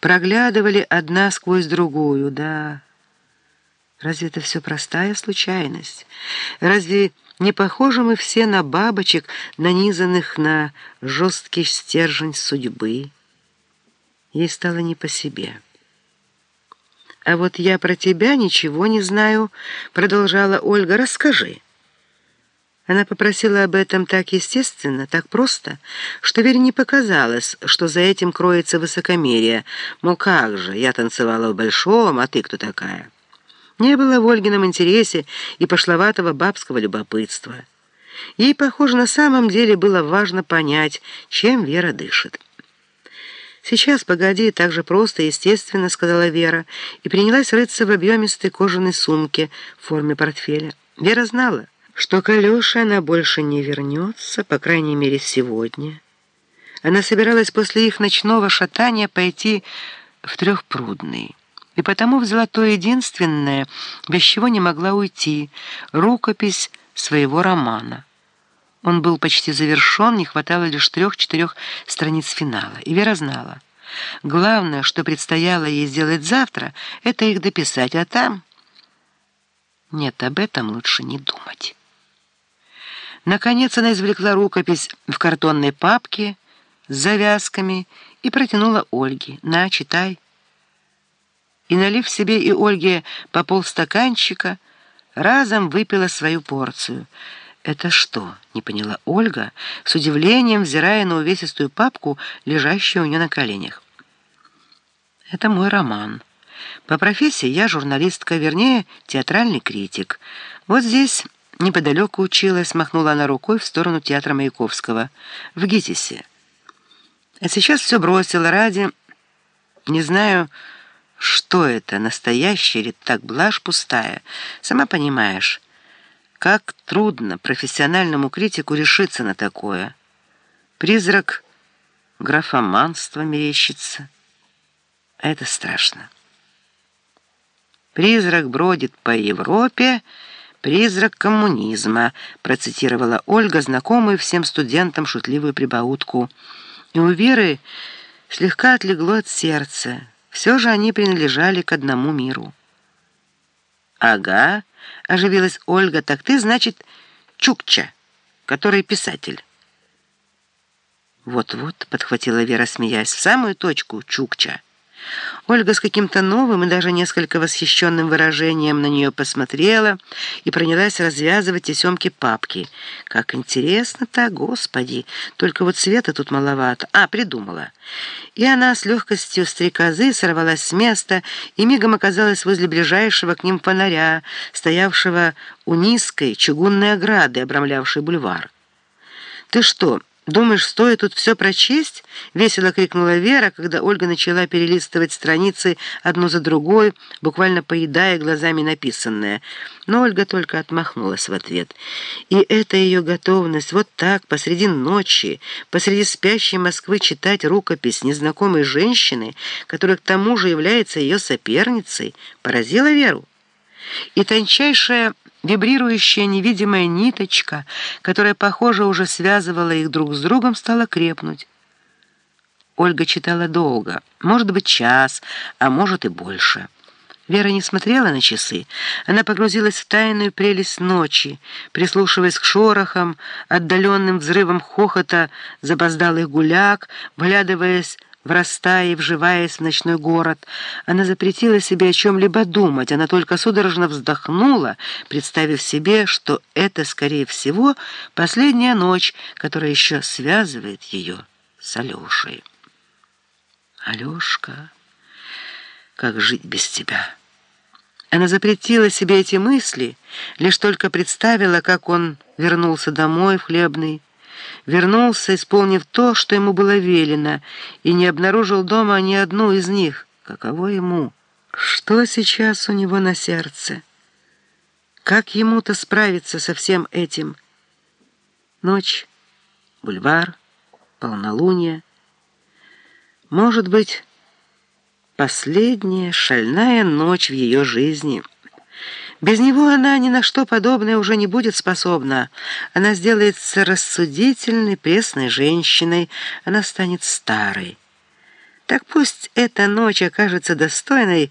проглядывали одна сквозь другую, да... Разве это все простая случайность? Разве не похожи мы все на бабочек, нанизанных на жесткий стержень судьбы? Ей стало не по себе. «А вот я про тебя ничего не знаю», — продолжала Ольга. «Расскажи». Она попросила об этом так естественно, так просто, что Вере не показалось, что за этим кроется высокомерие. Мол, как же, я танцевала в Большом, а ты кто такая?» Не было в Ольгином интересе и пошловатого бабского любопытства. Ей, похоже, на самом деле было важно понять, чем Вера дышит. «Сейчас, погоди, так же просто, естественно», — сказала Вера, и принялась рыться в объемистой кожаной сумке в форме портфеля. Вера знала, что к Алёше она больше не вернется, по крайней мере, сегодня. Она собиралась после их ночного шатания пойти в Трехпрудный и потому взяла то единственное, без чего не могла уйти, рукопись своего романа. Он был почти завершен, не хватало лишь трех-четырех страниц финала. И Вера знала. Главное, что предстояло ей сделать завтра, это их дописать, а там... Нет, об этом лучше не думать. Наконец она извлекла рукопись в картонной папке с завязками и протянула Ольге. «На, читай» и, налив себе и Ольге по полстаканчика, разом выпила свою порцию. «Это что?» — не поняла Ольга, с удивлением взирая на увесистую папку, лежащую у нее на коленях. «Это мой роман. По профессии я журналистка, вернее, театральный критик. Вот здесь неподалеку училась», — махнула она рукой в сторону театра Маяковского, в ГИТИСе. А сейчас все бросила ради... Не знаю... Что это, настоящее или так блажь пустая? Сама понимаешь, как трудно профессиональному критику решиться на такое. Призрак графоманства мерещится. Это страшно. «Призрак бродит по Европе, призрак коммунизма», процитировала Ольга, знакомую всем студентам шутливую прибаутку. И у Веры слегка отлегло от сердца. Все же они принадлежали к одному миру. «Ага», — оживилась Ольга, — «так ты, значит, Чукча, который писатель». «Вот-вот», — подхватила Вера, смеясь, — «в самую точку, Чукча». Ольга с каким-то новым и даже несколько восхищенным выражением на нее посмотрела и принялась развязывать тесемки папки. «Как интересно-то, господи! Только вот света тут маловато. А, придумала!» И она с легкостью стрекозы сорвалась с места и мигом оказалась возле ближайшего к ним фонаря, стоявшего у низкой чугунной ограды, обрамлявшей бульвар. «Ты что?» «Думаешь, стоит тут все прочесть?» — весело крикнула Вера, когда Ольга начала перелистывать страницы одну за другой, буквально поедая глазами написанное. Но Ольга только отмахнулась в ответ. И эта ее готовность вот так, посреди ночи, посреди спящей Москвы читать рукопись незнакомой женщины, которая к тому же является ее соперницей, поразила Веру. И тончайшая Вибрирующая невидимая ниточка, которая, похоже, уже связывала их друг с другом, стала крепнуть. Ольга читала долго, может быть, час, а может и больше. Вера не смотрела на часы. Она погрузилась в тайную прелесть ночи, прислушиваясь к шорохам, отдаленным взрывам хохота запоздалых гуляк, вглядываясь врастая и вживаясь в ночной город. Она запретила себе о чем-либо думать, она только судорожно вздохнула, представив себе, что это, скорее всего, последняя ночь, которая еще связывает ее с Алешей. «Алешка, как жить без тебя?» Она запретила себе эти мысли, лишь только представила, как он вернулся домой в хлебный, вернулся, исполнив то, что ему было велено, и не обнаружил дома ни одну из них. Каково ему? Что сейчас у него на сердце? Как ему-то справиться со всем этим? Ночь, бульвар, полнолуние. Может быть, последняя шальная ночь в ее жизни — без него она ни на что подобное уже не будет способна. Она сделается рассудительной, пресной женщиной, она станет старой. Так пусть эта ночь окажется достойной